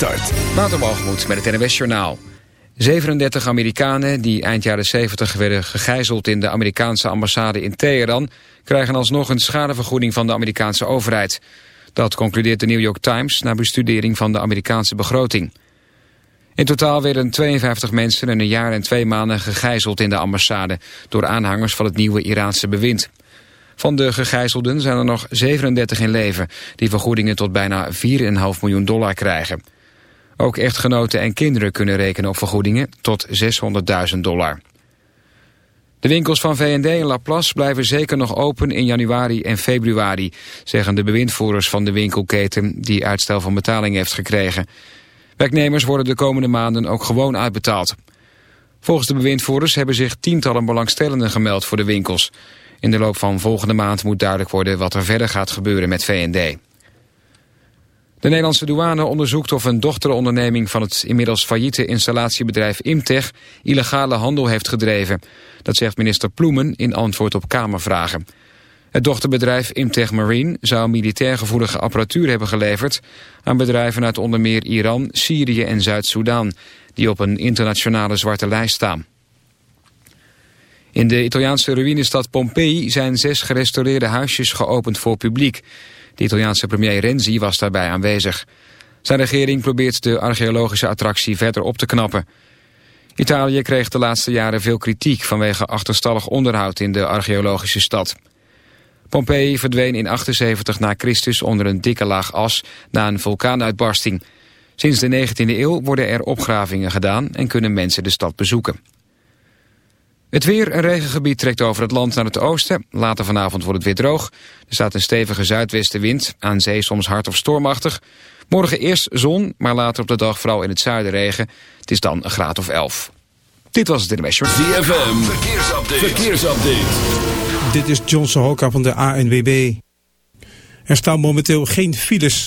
start. Met het NWS Journaal. 37 Amerikanen die eind jaren 70 werden gegijzeld in de Amerikaanse ambassade in Teheran... krijgen alsnog een schadevergoeding van de Amerikaanse overheid. Dat concludeert de New York Times na bestudering van de Amerikaanse begroting. In totaal werden 52 mensen in een jaar en twee maanden gegijzeld in de ambassade... door aanhangers van het nieuwe Iraanse bewind. Van de gegijzelden zijn er nog 37 in leven... die vergoedingen tot bijna 4,5 miljoen dollar krijgen. Ook echtgenoten en kinderen kunnen rekenen op vergoedingen tot 600.000 dollar. De winkels van V&D en Laplace blijven zeker nog open in januari en februari... zeggen de bewindvoerders van de winkelketen die uitstel van betaling heeft gekregen. Werknemers worden de komende maanden ook gewoon uitbetaald. Volgens de bewindvoerders hebben zich tientallen belangstellenden gemeld voor de winkels. In de loop van volgende maand moet duidelijk worden wat er verder gaat gebeuren met V&D. De Nederlandse douane onderzoekt of een dochteronderneming van het inmiddels failliete installatiebedrijf Imtech illegale handel heeft gedreven. Dat zegt minister Ploemen in antwoord op Kamervragen. Het dochterbedrijf Imtech Marine zou militair gevoelige apparatuur hebben geleverd aan bedrijven uit onder meer Iran, Syrië en Zuid-Soedan, die op een internationale zwarte lijst staan. In de Italiaanse ruïnestad Pompeii zijn zes gerestaureerde huisjes geopend voor publiek. De Italiaanse premier Renzi was daarbij aanwezig. Zijn regering probeert de archeologische attractie verder op te knappen. Italië kreeg de laatste jaren veel kritiek vanwege achterstallig onderhoud in de archeologische stad. Pompeii verdween in 78 na Christus onder een dikke laag as na een vulkaanuitbarsting. Sinds de 19e eeuw worden er opgravingen gedaan en kunnen mensen de stad bezoeken. Het weer, een regengebied trekt over het land naar het oosten. Later vanavond wordt het weer droog. Er staat een stevige zuidwestenwind, aan zee soms hard of stormachtig. Morgen eerst zon, maar later op de dag vooral in het zuiden regen. Het is dan een graad of 11. Dit was het in de ZFM, verkeersupdate. verkeersupdate. Dit is John Sohoka van de ANWB. Er staan momenteel geen files.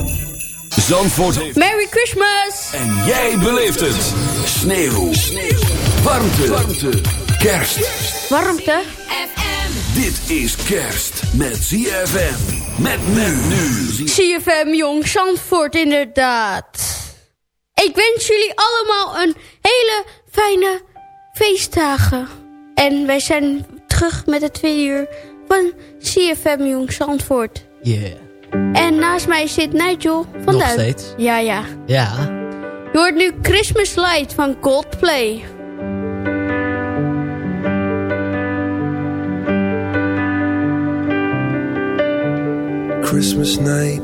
Zandvoort heeft... Merry Christmas! En jij beleeft het. Sneeuw. Sneeuw. Warmte. Warmte. Kerst. Warmte. Dit is kerst met ZFM. Met men nu. CFM Jong Zandvoort inderdaad. Ik wens jullie allemaal een hele fijne feestdagen. En wij zijn terug met het tweede uur van CFM Jong Zandvoort. Yeah. En naast mij zit Nigel van Nog Duin. steeds? Ja, ja. Ja. Je hoort nu Christmas Light van Coldplay. Christmas night,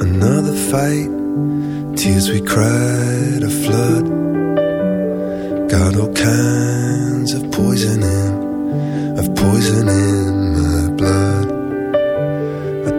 another fight. Tears we cried a flood. Got all kinds of poison in, of poison in my blood.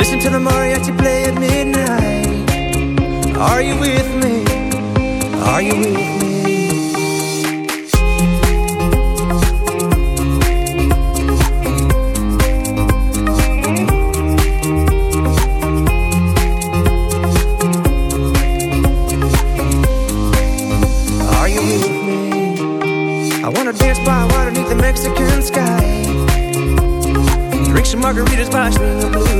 Listen to the mariachi play at midnight Are you with me? Are you with me? i wanna dance by water near the Mexican sky Drink some margaritas by Slinger Blue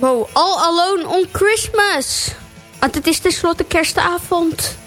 Wow, All Alone on Christmas. Want het is tenslotte kerstavond.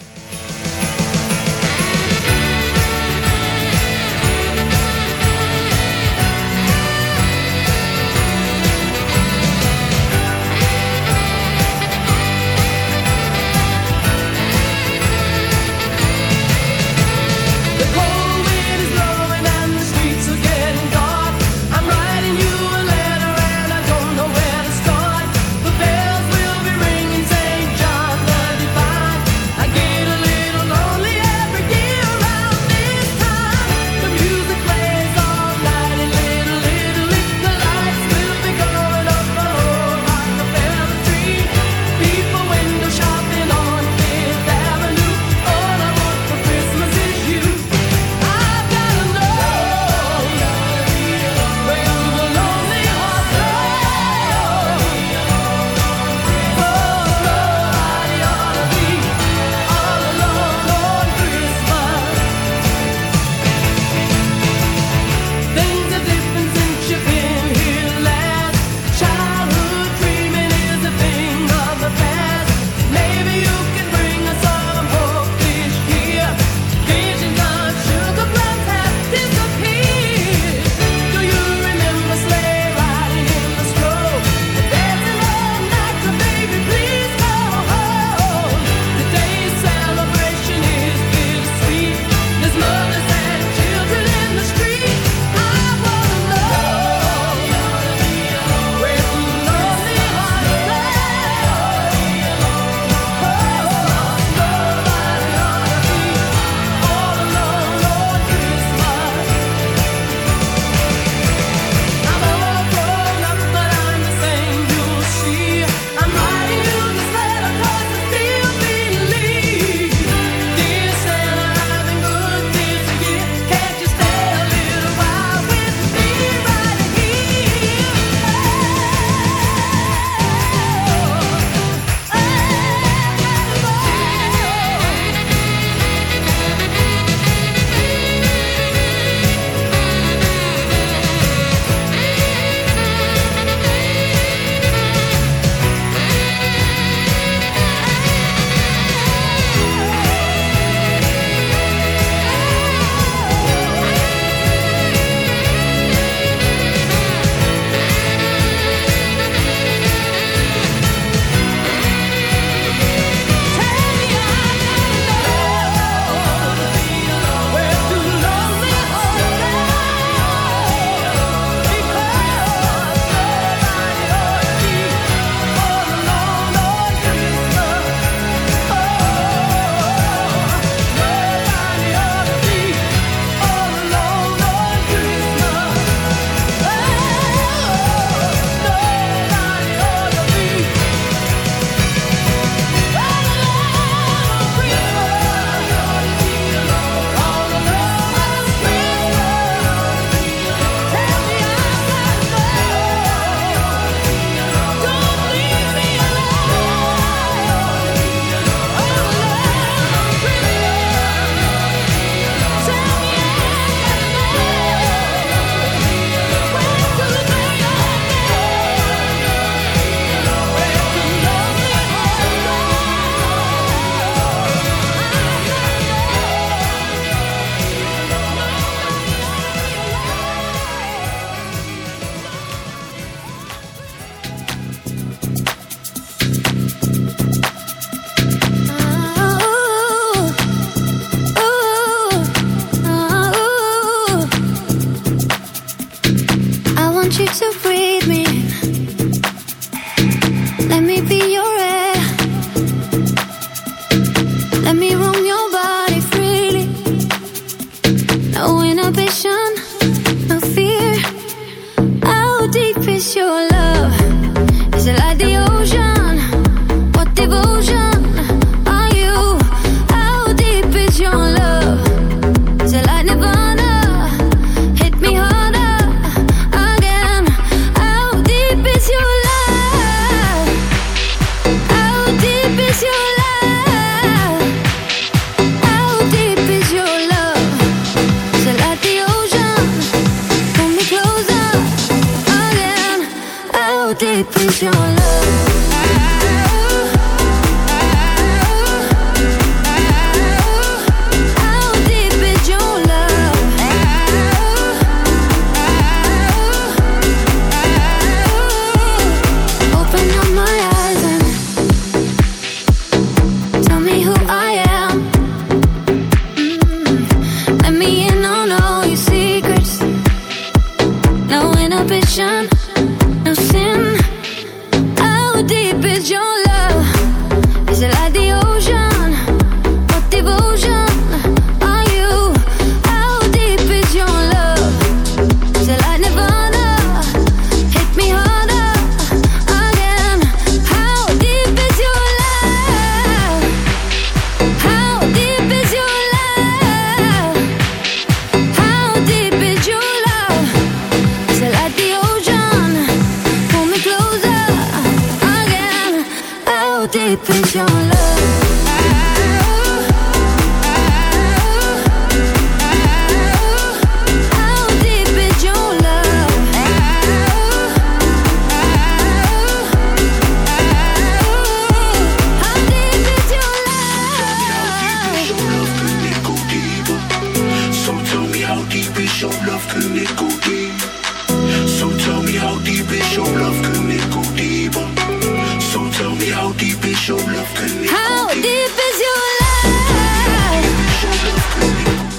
How deep is your love, can How deep? is your love?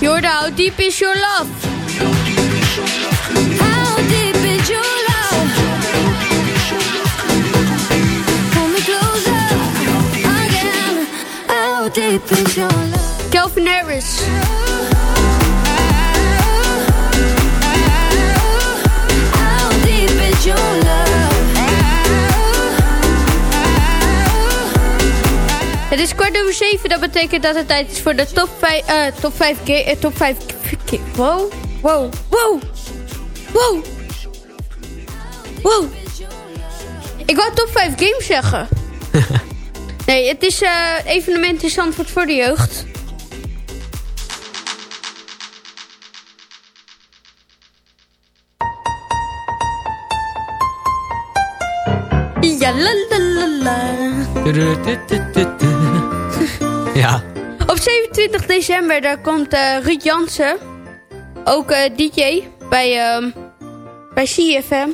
How Deep Is Your Love. How deep is your love? Pull me closer. How deep is your love? Calvin Harris. Is kwart over zeven, dat betekent dat het tijd is voor de top 5, eh top 5, ga- eh, top 5, wow, wow, wow, wow, wow. Ik wou top 5 games zeggen. nee, het is eh evenement in Zandvoort voor de jeugd. Ja, la la la la. Ja. Op 27 december daar komt Ruud Jansen, ook DJ bij, bij CFM.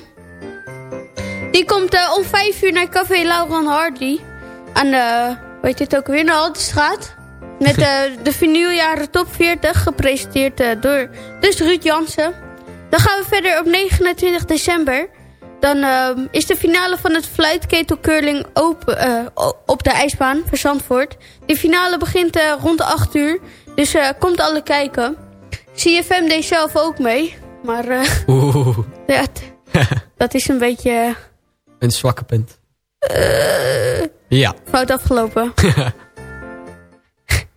Die komt om 5 uur naar Café Lauren Hardy aan de, weet je het ook weer, de Haltestraat. Met de vinyljaren top 40, gepresenteerd door dus Ruud Jansen. Dan gaan we verder op 29 december. Dan ehm, is de finale van het fluitketel curling open, o- op de ijsbaan van Zandvoort. De finale begint eh, rond de 8 uur. Dus eh, komt alle kijken. CFM deed zelf ook mee. Maar eh, Oeh. ja, dat is een beetje Een zwakke punt. Ja. fout afgelopen.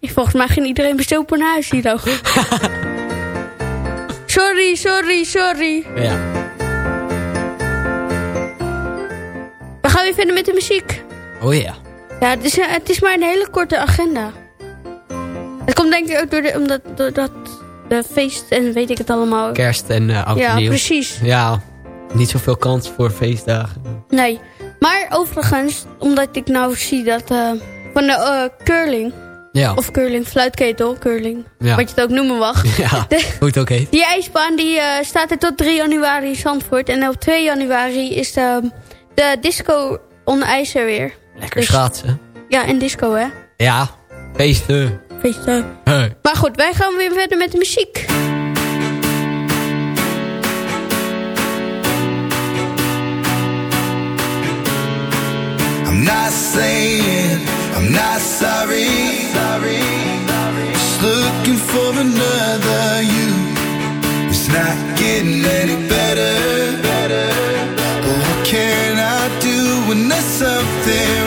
Volgens mij ging iedereen bezopen naar huis hier ook. sorry, sorry, sorry. Ja. Met de muziek. Oh ja. Ja, het is, het is maar een hele korte agenda. Het komt denk ik ook door de, omdat doordat de feest en weet ik het allemaal. Kerst en eh oud Ja, precies. Ja. Niet zoveel kans voor feestdagen. Nee. Maar overigens, omdat ik nou zie dat eh, van de eh, curling, Ja. of curling, fluitketel, curling, Ja. wat je het ook noemen mag. Ja. De- Hoe het ook heet. die ijsbaan die, staat er tot 3 januari in Zandvoort. En op 2 januari is de, de disco on ijs er weer. Lekker Dus- schaatsen. Ja, en disco hè. Ja. Feesten. Feesten. Hey. Maar goed, wij gaan weer verder met de muziek. I'm not saying I'm not sorry. Just looking for another you. It's not getting any better. there.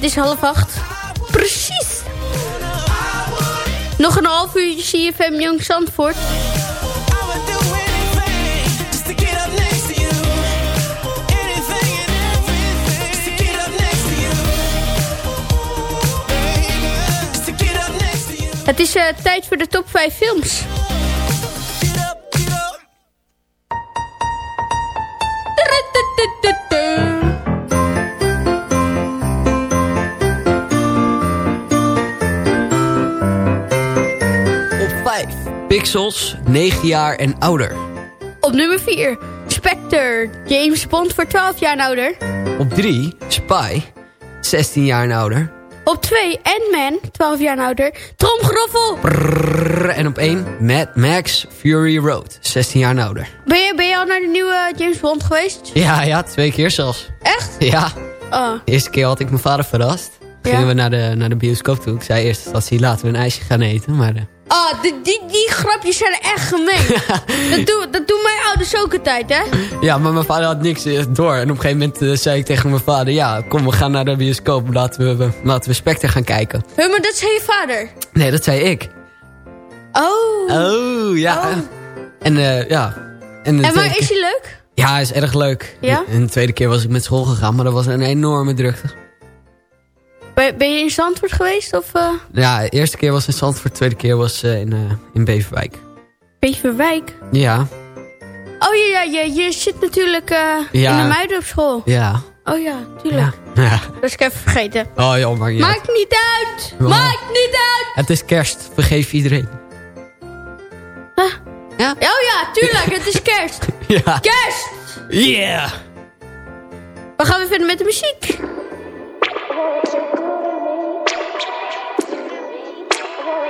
Het is half acht. Precies. Nog een half uur CFM Jong Zandvoort. Het is eh, tijd voor de top 5 films. Pixels, 9 jaar en ouder. Op nummer 4. Spectre. James Bond voor 12 jaar en ouder. Op 3. Spy, 16 jaar en ouder. Op 2. Ant-Man. 12 jaar en ouder. Tromgeroffel. En op 1. Mad Max Fury Road, 16 jaar en ouder. Ben je, ben je al naar de nieuwe James Bond geweest? Ja, ja, twee keer zelfs. Echt? Ja, Oh. de eerste keer had ik mijn vader verrast. Ja. Gingen we naar de, naar de bioscoop toe. Ik zei eerst dat hij laten we een ijsje gaan eten. Maar Oh, die, die, die grapjes zijn echt gemeen. dat, doen, dat doen mijn ouders ook altijd, hè? ja, maar mijn vader had niks eh, door. En op een gegeven moment eh, zei ik tegen mijn vader... Ja, kom, we gaan naar de bioscoop. Laten we, laten we Spectre gaan kijken. Hé, maar dat zei je vader. Nee, dat zei ik. Oh. Oh, ja. En eh, ja. En, En maar is hij leuk? Ja, hij is erg leuk. Ja? En de tweede keer was ik met school gegaan, maar dat was een enorme drukte. Ben, ben je in Zandvoort geweest? Of eh Ja, de eerste keer was in Zandvoort, de tweede keer was eh, in, in Beverwijk. Beverwijk? Ja, Oh ja, ja je, je zit natuurlijk Ja. in de meiden op school. ja. Oh ja, tuurlijk. ja. Dat is ik even vergeten. Oh joh, maakt niet uit. Maakt niet uit! Ja. Maakt niet uit! Het is kerst, vergeef iedereen. Ja? Oh ja, tuurlijk, het is kerst. Ja. Kerst! Yeah! We gaan weer verder met de muziek.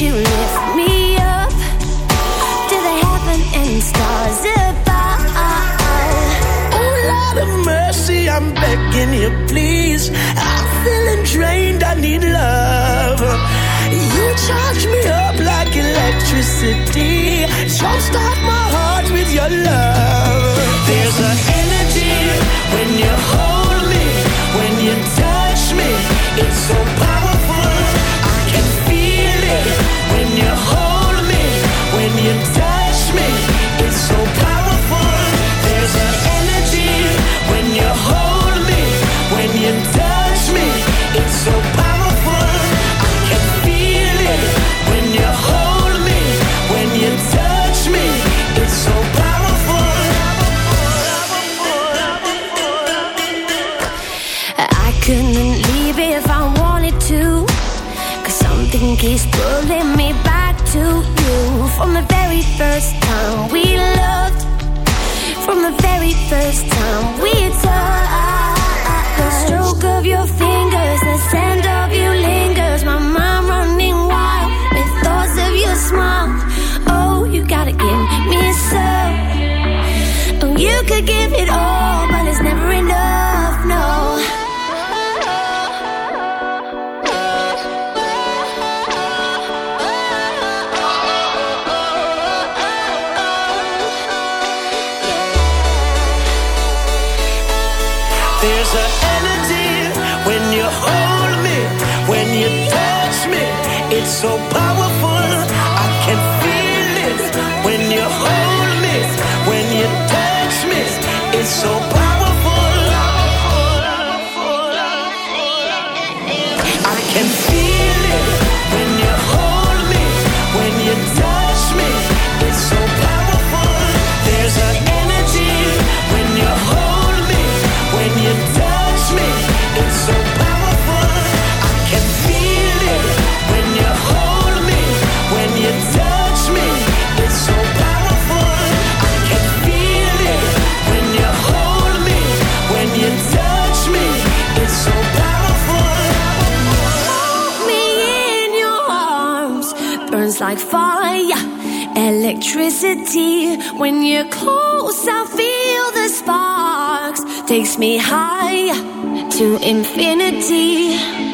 you lift me up to the heaven and stars above. Oh, Lord of mercy, I'm begging you, please. I'm feeling drained, I need love. You charge me up like electricity. My heart with your love. There's an energy when you hold millions give it all, but it's never enough, no. There's an energy when you hold me, when you touch me. It's so powerful. Like fire, electricity. When you're close, I feel the sparks. Takes me high to infinity.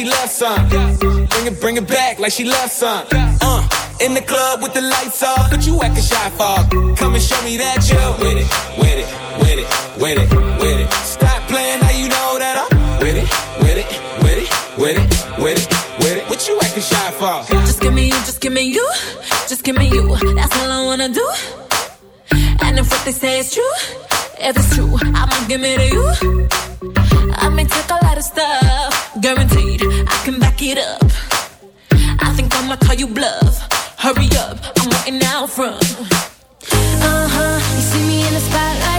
She loves some. Bring it, bring it back like she loves some. Uh, in the club with the lights off, but you acting shy for. Come and show me that you're with it, with it, with it, with it, with it. Stop playing now you know that I'm with it, with it, with it, with it, with it, with it. What you acting shy for? Just give me you, just give me you, just give me you. That's all I wanna do. And if what they say is true, if it's true, I'ma give it to you. I may take a lot of stuff, guaranteed I can back it up. I think I'ma call you bluff. Hurry up, I'm waiting out front. Uh huh. You see me in the spotlight,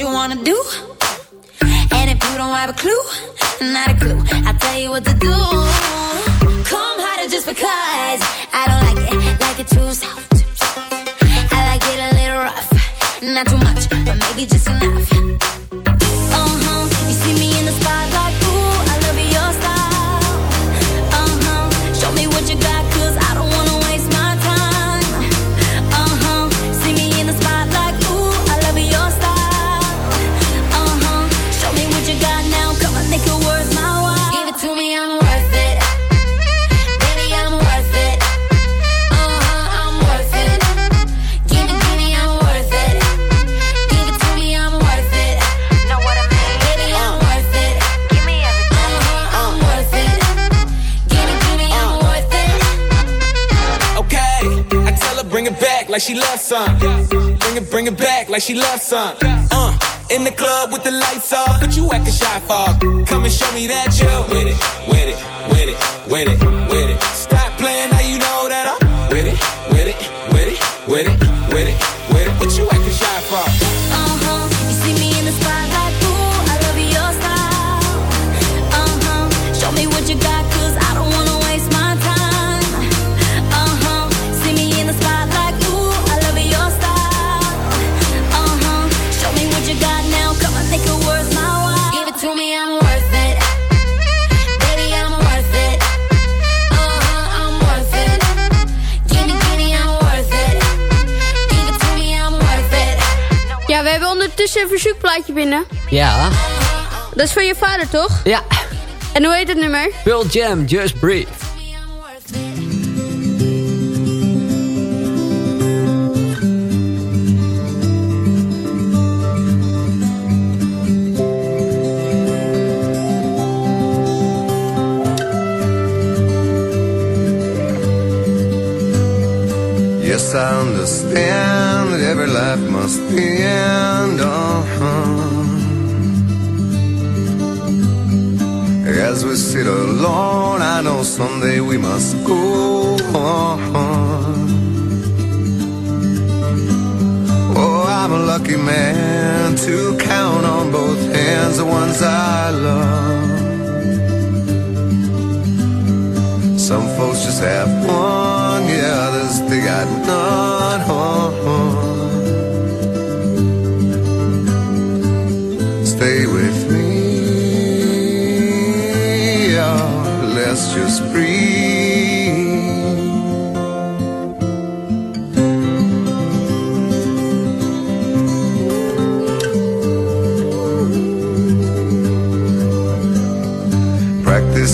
you wanna do? And if you don't have a clue, not a clue, I'll tell you what to do. Come harder just because I don't like it, like it too soft. I like it a little rough, not too much, but maybe just enough. some. Bring it, bring it back like she loves some. Uh, in the club with the lights off, but you acting shy for. Come and show me that you. with it, with it, with it, with it, with it. Stop playing now you know that I'm with it, with it, with it, with it verzoekplaatje binnen. Ja. Dat is van je vader, toch? Ja. En hoe heet het nummer? Pearl Jam, Just Breathe. Yes, I understand every life must end. Uh-huh. As we sit alone, I know someday we must go on. Oh, I'm a lucky man to count on both hands the ones I love. Some folks just have one, yeah, others they got none. Stay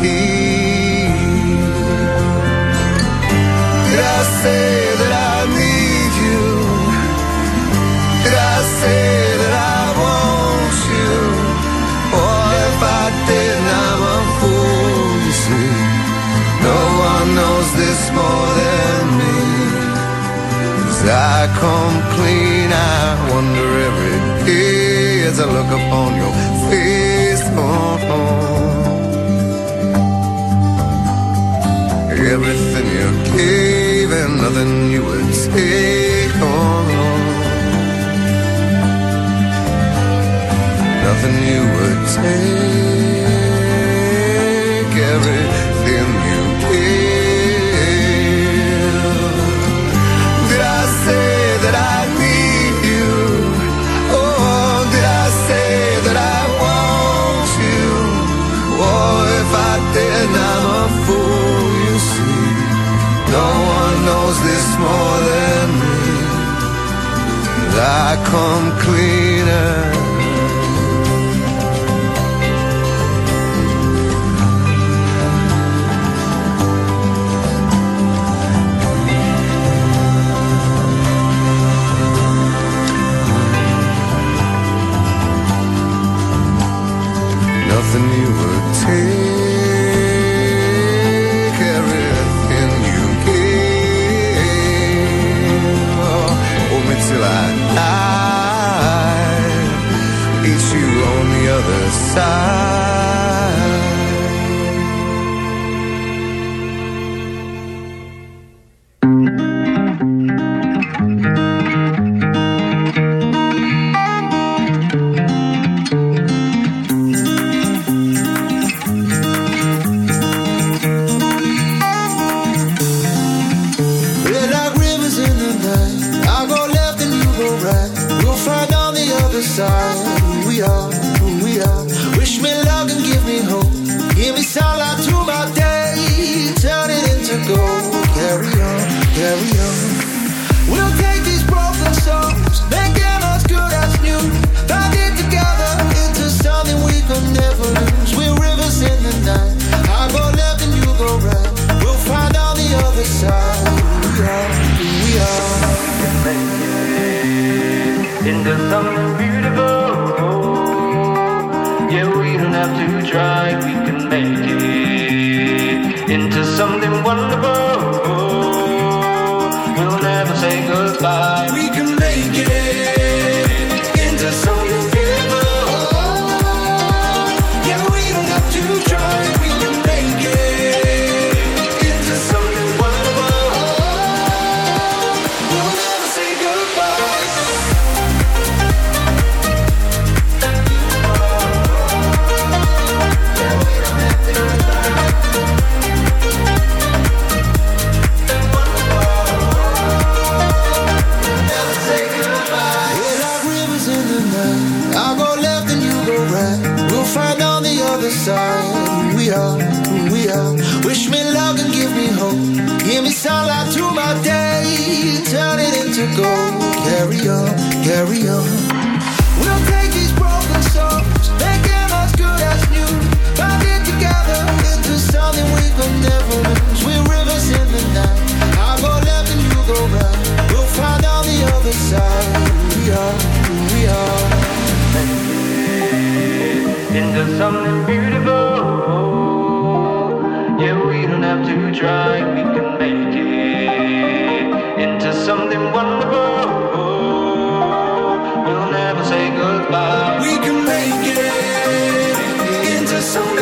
Oh, oh, I say that I need you? Did I say that I want you? Or if I didn't I'm a fool sea, no one knows this more than me. See I come clean, I wonder every day as I look upon your face. Everything you gave and nothing you would take on. Nothing you would take. I come cleaner. Nothing you would take, side We don't have to try, we can make it into something wonderful. We'll never say goodbye. We can make it into something.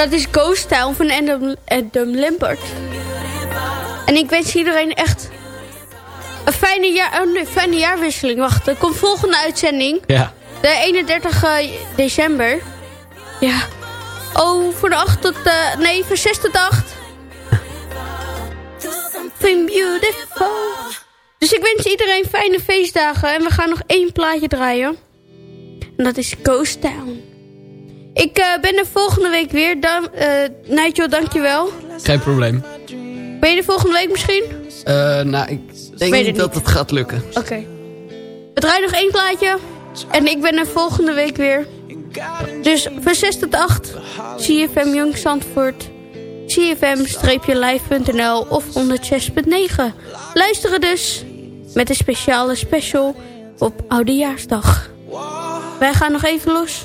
Dat is Ghost Town van Adam, Adam Lambert. En ik wens iedereen echt een fijne, jaar, oh nee, fijne jaarwisseling. Wacht, er komt volgende uitzending. Ja. De 31 december. Ja. Oh, voor de 8 tot... eh, nee, van 6 tot 8. Something beautiful. Dus ik wens iedereen fijne feestdagen. En we gaan nog één plaatje draaien. En dat is Ghost Town. Ik eh, ben er volgende week weer. Dan, eh Nigel, dankjewel. Geen probleem. Ben je er volgende week misschien? Eh, nou, ik denk niet dat het gaat lukken. Oké. We draaien nog één plaatje. En ik ben er volgende week weer. Dus van 6 tot 8. CFM Jong Zandvoort. CFM-live.nl of 106.9. Luisteren dus. Met een speciale special op Oudejaarsdag. Wij gaan nog even los.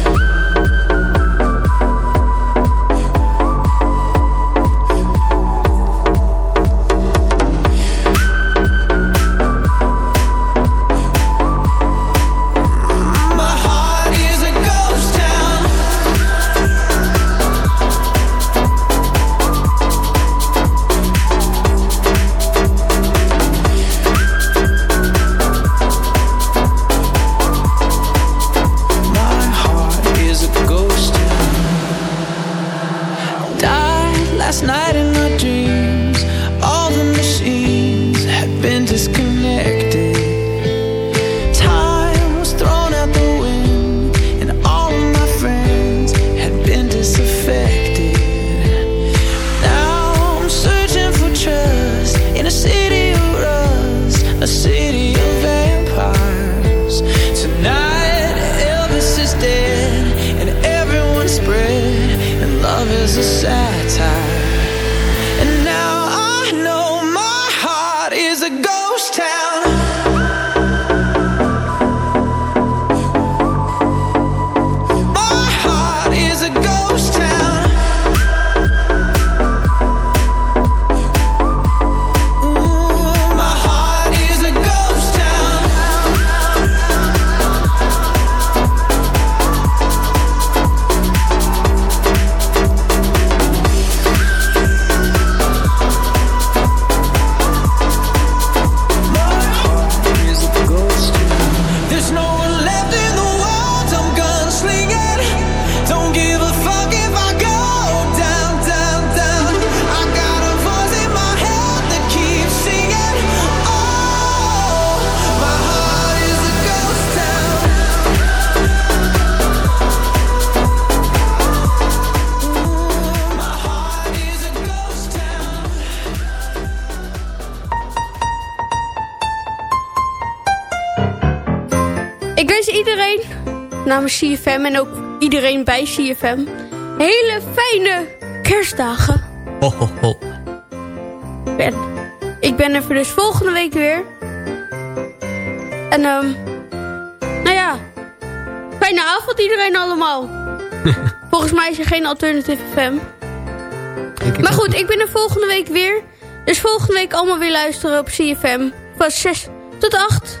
Is a satire. CFM en ook iedereen bij CFM hele fijne kerstdagen. Ho, ho, ho. Ik ben, ik ben er voor dus volgende week weer. En ehm nou ja, fijne avond iedereen allemaal. Volgens mij is er geen Alternative FM. Maar goed, ik ben er volgende week weer. Dus volgende week allemaal weer luisteren op CFM. Van 6 tot 8.